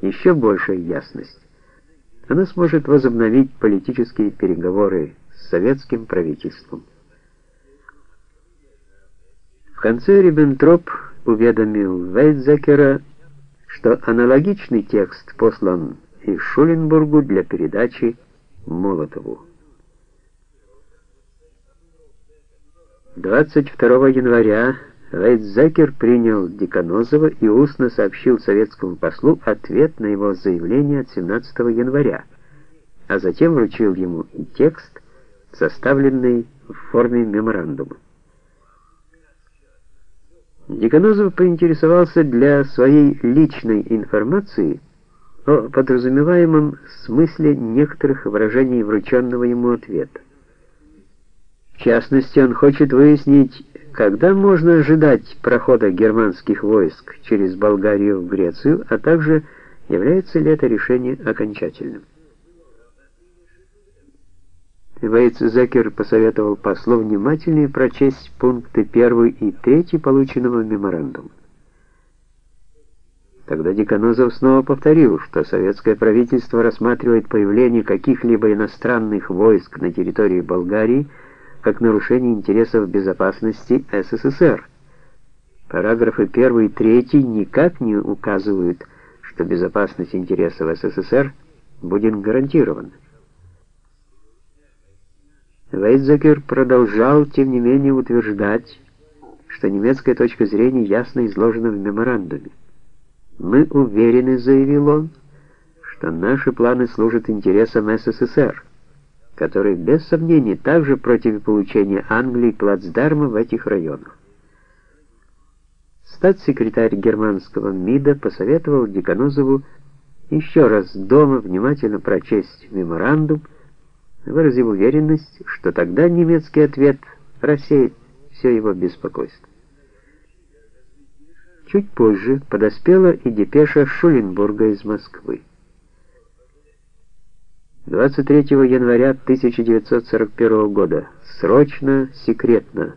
еще большая ясность. Она сможет возобновить политические переговоры с советским правительством. В конце Риббентроп уведомил Вейдзекера, что аналогичный текст послан и Шуленбургу для передачи Молотову. 22 января Вейдзекер принял Деканозова и устно сообщил советскому послу ответ на его заявление от 17 января, а затем вручил ему и текст, составленный в форме меморандума. Деканозов поинтересовался для своей личной информации о подразумеваемом смысле некоторых выражений врученного ему ответа. В частности, он хочет выяснить, когда можно ожидать прохода германских войск через Болгарию в Грецию, а также является ли это решение окончательным. Вейцзекер посоветовал послу внимательнее прочесть пункты 1 и 3 полученного меморандума. Тогда Деканозов снова повторил, что советское правительство рассматривает появление каких-либо иностранных войск на территории Болгарии как нарушение интересов безопасности СССР. Параграфы 1 и 3 никак не указывают, что безопасность интересов СССР будет гарантирована. Вейдзекер продолжал, тем не менее, утверждать, что немецкая точка зрения ясно изложена в меморандуме. «Мы уверены», — заявил он, — «что наши планы служат интересам СССР, который, без сомнений, также против получения Англии плацдарма в этих районах». Статс-секретарь германского МИДа посоветовал Деканозову еще раз дома внимательно прочесть меморандум, выразив уверенность, что тогда немецкий ответ рассеет все его беспокойство. Чуть позже подоспела и депеша Шуленбурга из Москвы. 23 января 1941 года. Срочно, секретно.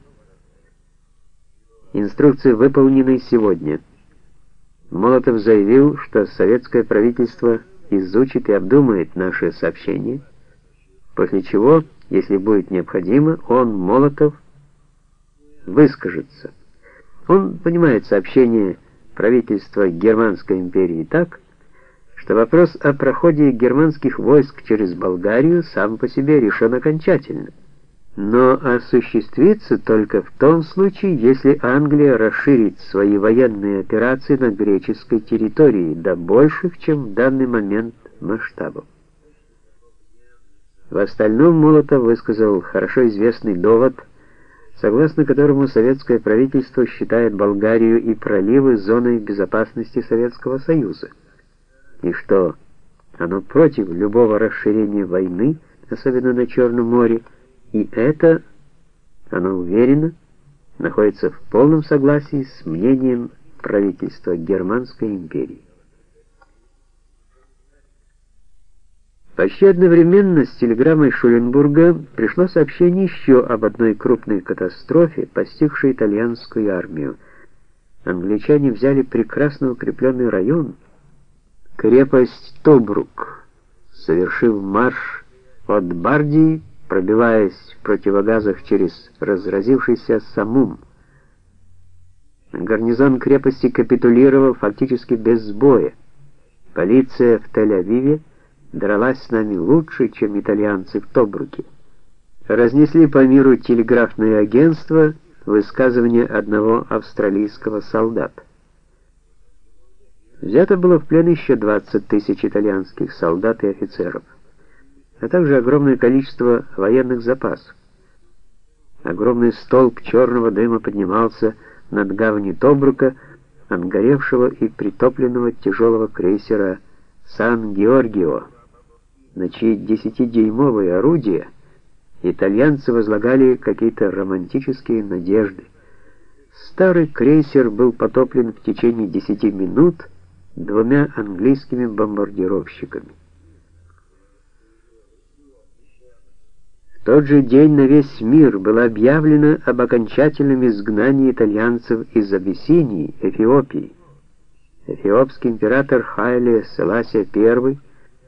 Инструкции выполнены сегодня. Молотов заявил, что советское правительство изучит и обдумает наши сообщения после чего, если будет необходимо, он, Молотов, выскажется. Он понимает сообщение правительства Германской империи так, что вопрос о проходе германских войск через Болгарию сам по себе решен окончательно, но осуществится только в том случае, если Англия расширит свои военные операции на греческой территории до больших, чем в данный момент масштабов. В остальном Молотов высказал хорошо известный довод, согласно которому советское правительство считает Болгарию и проливы зоной безопасности Советского Союза, и что оно против любого расширения войны, особенно на Черном море, и это, оно уверено, находится в полном согласии с мнением правительства Германской империи. Почти одновременно с телеграммой Шуленбурга пришло сообщение еще об одной крупной катастрофе, постигшей итальянскую армию. Англичане взяли прекрасно укрепленный район, крепость Тобрук, совершив марш от Бардии, пробиваясь в противогазах через разразившийся Самум. Гарнизон крепости капитулировал фактически без боя. Полиция в Тель-Авиве дралась с нами лучше, чем итальянцы в Тобруке. Разнесли по миру телеграфные агентства высказывания одного австралийского солдата. Взято было в плен еще 20 тысяч итальянских солдат и офицеров, а также огромное количество военных запасов. Огромный столб черного дыма поднимался над гаванью Тобрука, от горевшего и притопленного тяжелого крейсера «Сан-Георгио» на чьи десятидюймовые орудия итальянцы возлагали какие-то романтические надежды. Старый крейсер был потоплен в течение десяти минут двумя английскими бомбардировщиками. В тот же день на весь мир было объявлено об окончательном изгнании итальянцев из Абиссинии, Эфиопии. Эфиопский император Хайле Селасия I